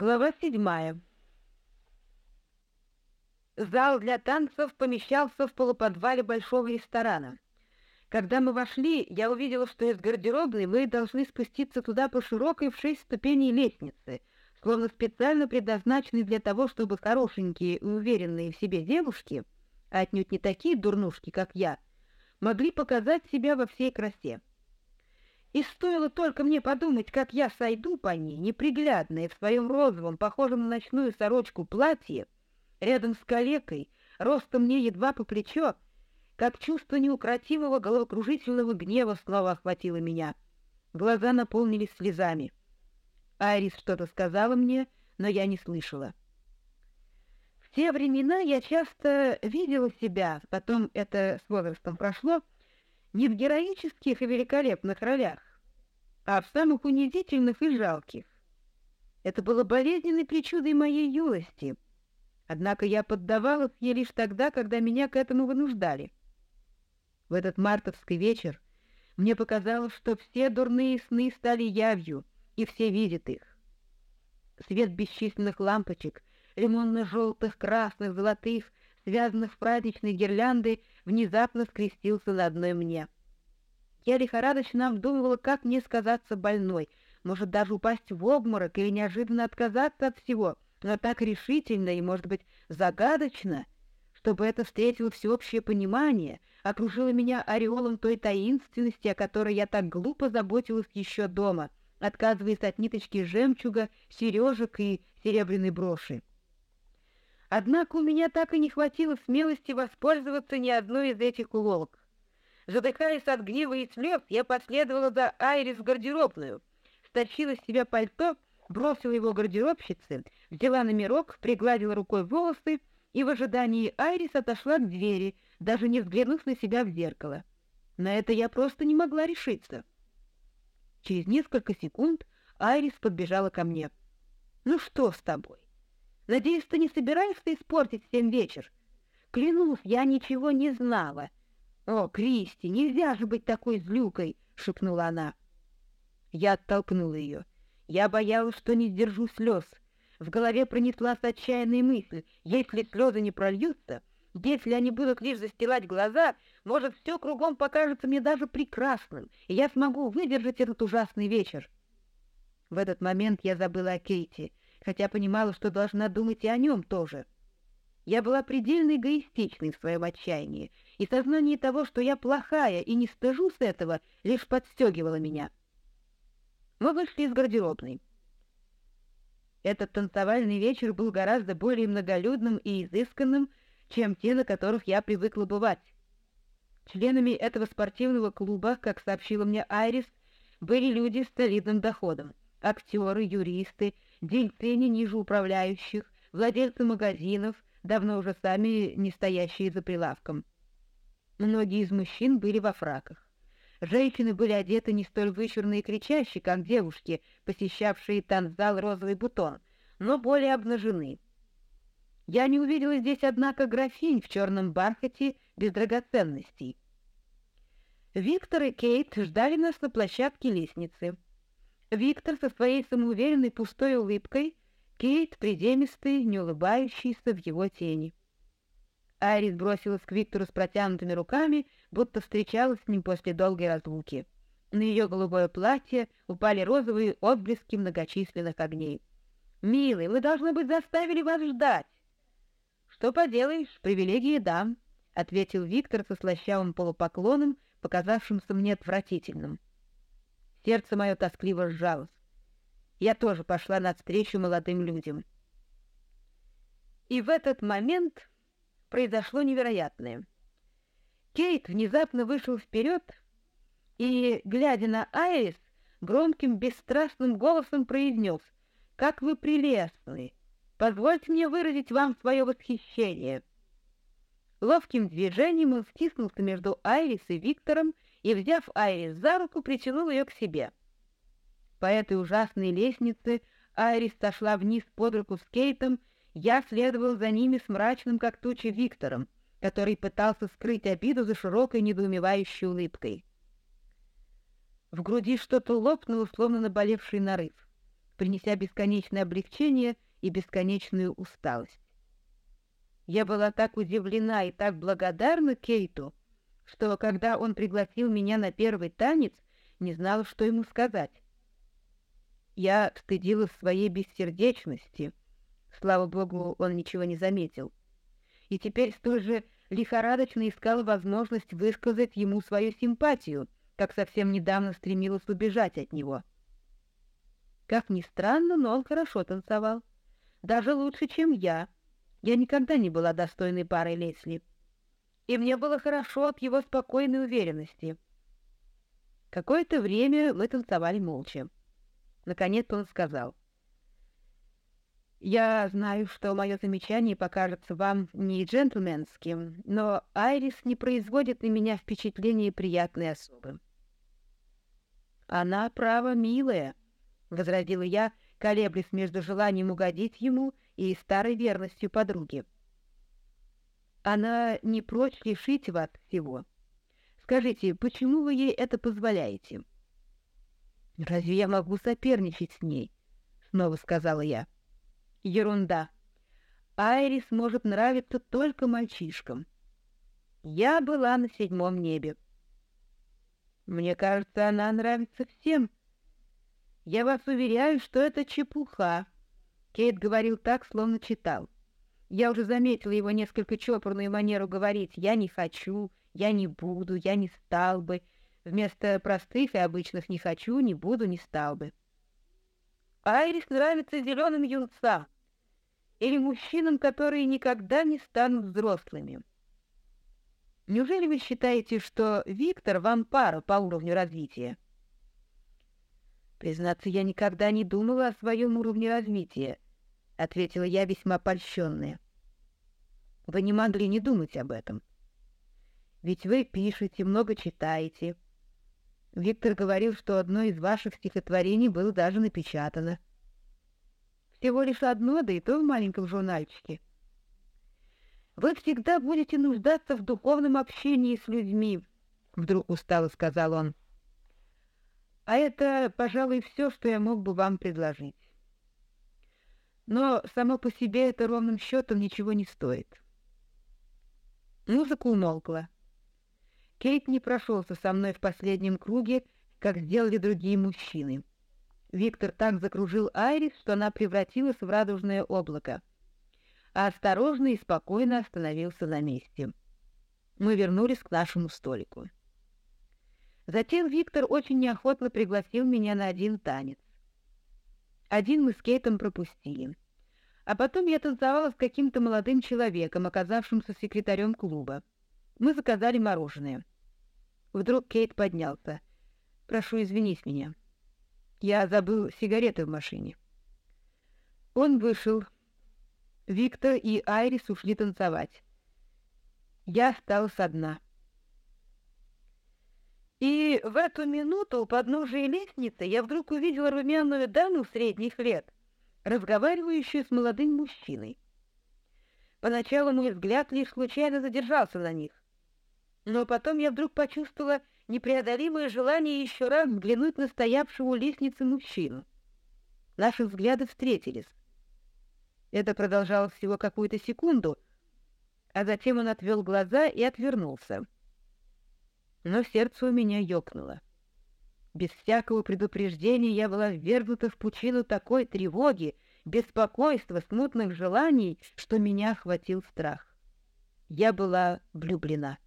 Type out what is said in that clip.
Глава седьмая. Зал для танцев помещался в полуподвале большого ресторана. Когда мы вошли, я увидела, что из гардеробной мы должны спуститься туда по широкой в шесть ступеней лестнице, словно специально предназначенной для того, чтобы хорошенькие и уверенные в себе девушки, а отнюдь не такие дурнушки, как я, могли показать себя во всей красе. И стоило только мне подумать, как я сойду по ней, неприглядная, в своем розовом, похожем на ночную сорочку платье, рядом с калекой, ростом мне едва по плечо, как чувство неукротимого головокружительного гнева снова охватило меня. Глаза наполнились слезами. Айрис что-то сказала мне, но я не слышала. В те времена я часто видела себя, потом это с возрастом прошло, не в героических и великолепных ролях, а в самых унизительных и жалких. Это было болезненной причудой моей юности, однако я поддавалась ей лишь тогда, когда меня к этому вынуждали. В этот мартовский вечер мне показалось, что все дурные сны стали явью, и все видят их. Свет бесчисленных лампочек, лимонно-желтых, красных, золотых, связанных в праздничные гирлянды, внезапно скрестился на одной мне. Я лихорадочно обдумывала, как мне сказаться больной, может даже упасть в обморок или неожиданно отказаться от всего, но так решительно и, может быть, загадочно, чтобы это встретило всеобщее понимание, окружило меня ореолом той таинственности, о которой я так глупо заботилась еще дома, отказываясь от ниточки жемчуга, сережек и серебряной броши. Однако у меня так и не хватило смелости воспользоваться ни одной из этих уловок. Задыхаясь от гнева и слез, я последовала за Айрис в гардеробную, стащила с себя пальто, бросила его гардеробщице, взяла номерок, пригладила рукой волосы и в ожидании Айрис отошла к двери, даже не взглянув на себя в зеркало. На это я просто не могла решиться. Через несколько секунд Айрис подбежала ко мне. «Ну что с тобой? Надеюсь, ты не собираешься испортить всем вечер? Клянусь, я ничего не знала. О, Кристи, нельзя же быть такой злюкой, шепнула она. Я оттолкнула ее. Я боялась, что не сдержу слез. В голове пронеслась отчаянная мысль: если слезы не прольются, если они будут лишь застилать глаза, может, все кругом покажется мне даже прекрасным, и я смогу выдержать этот ужасный вечер. В этот момент я забыла о Кейти хотя понимала, что должна думать и о нем тоже. Я была предельно эгоистичной в своем отчаянии, и сознание того, что я плохая и не стыжусь этого, лишь подстегивало меня. Мы вышли из гардеробной. Этот танцевальный вечер был гораздо более многолюдным и изысканным, чем те, на которых я привыкла бывать. Членами этого спортивного клуба, как сообщила мне Айрис, были люди с солидным доходом — актеры, юристы, дельцы не ниже управляющих, владельцы магазинов, давно уже сами не стоящие за прилавком. Многие из мужчин были во фраках. Женщины были одеты не столь вычурно и кричаще, как девушки, посещавшие танцзал «Розовый бутон», но более обнажены. Я не увидела здесь, однако, графинь в черном бархате без драгоценностей. Виктор и Кейт ждали нас на площадке лестницы. Виктор со своей самоуверенной пустой улыбкой, Кейт приземистый, не улыбающийся в его тени. Айрис бросилась к Виктору с протянутыми руками, будто встречалась с ним после долгой разлуки. На ее голубое платье упали розовые отблески многочисленных огней. «Милый, вы, должны быть, заставили вас ждать!» «Что поделаешь, привилегии дам», — ответил Виктор со слащавым полупоклоном, показавшимся мне отвратительным. Сердце мое тоскливо сжалось. Я тоже пошла навстречу молодым людям. И в этот момент произошло невероятное. Кейт внезапно вышел вперед и, глядя на Айрис, громким, бесстрастным голосом произнес «Как вы прелестны! Позвольте мне выразить вам свое восхищение!» Ловким движением он втиснулся между Айрис и Виктором и, взяв Айрис за руку, притянул ее к себе. По этой ужасной лестнице Айрис сошла вниз под руку с Кейтом, я следовал за ними с мрачным, как туча, Виктором, который пытался скрыть обиду за широкой недоумевающей улыбкой. В груди что-то лопнуло, словно наболевший нарыв. принеся бесконечное облегчение и бесконечную усталость. Я была так удивлена и так благодарна Кейту, что, когда он пригласил меня на первый танец, не знала, что ему сказать. Я стыдилась своей бессердечности. Слава богу, он ничего не заметил. И теперь столь же лихорадочно искала возможность высказать ему свою симпатию, как совсем недавно стремилась убежать от него. Как ни странно, но он хорошо танцевал. Даже лучше, чем я. Я никогда не была достойной парой Лесли. И мне было хорошо от его спокойной уверенности. Какое-то время мы танцевали молча. Наконец он сказал. «Я знаю, что мое замечание покажется вам не джентльменским, но Айрис не производит на меня впечатления приятной особы». «Она, право, милая», — возразила я, колеблясь между желанием угодить ему и старой верностью подруги. «Она не прочь лишить вас всего. Скажите, почему вы ей это позволяете?» «Разве я могу соперничать с ней?» — снова сказала я. «Ерунда. Айрис может нравиться только мальчишкам. Я была на седьмом небе. Мне кажется, она нравится всем», я вас уверяю, что это чепуха. Кейт говорил так, словно читал. Я уже заметила его несколько чопорную манеру говорить «я не хочу», «я не буду», «я не стал бы», вместо простых и обычных «не хочу», «не буду», «не стал бы». Айрис нравится зеленым юнцам или мужчинам, которые никогда не станут взрослыми. Неужели вы считаете, что Виктор вам пара по уровню развития? «Признаться, я никогда не думала о своем уровне развития», — ответила я весьма польщенная. «Вы не могли не думать об этом. Ведь вы пишете, много читаете. Виктор говорил, что одно из ваших стихотворений было даже напечатано. Всего лишь одно, да и то в маленьком журнальчике. Вы всегда будете нуждаться в духовном общении с людьми», — вдруг устало сказал он. А это, пожалуй, все, что я мог бы вам предложить. Но само по себе это ровным счетом ничего не стоит. Музыка умолкла. Кейт не прошелся со мной в последнем круге, как сделали другие мужчины. Виктор так закружил Айрис, что она превратилась в радужное облако, а осторожно и спокойно остановился на месте. Мы вернулись к нашему столику. Затем Виктор очень неохотно пригласил меня на один танец. Один мы с Кейтом пропустили. А потом я танцевала с каким-то молодым человеком, оказавшимся секретарем клуба. Мы заказали мороженое. Вдруг Кейт поднялся. «Прошу извинить меня. Я забыл сигареты в машине». Он вышел. Виктор и Айрис ушли танцевать. Я осталась одна. И в эту минуту у подножия лестницы я вдруг увидела румяную даму средних лет, разговаривающую с молодым мужчиной. Поначалу мой взгляд лишь случайно задержался на них. Но потом я вдруг почувствовала непреодолимое желание еще раз взглянуть на стоявшего у лестницы мужчину. Наши взгляды встретились. Это продолжалось всего какую-то секунду, а затем он отвел глаза и отвернулся но сердце у меня ёкнуло. Без всякого предупреждения я была ввергнута в пучину такой тревоги, беспокойства, смутных желаний, что меня охватил страх. Я была влюблена.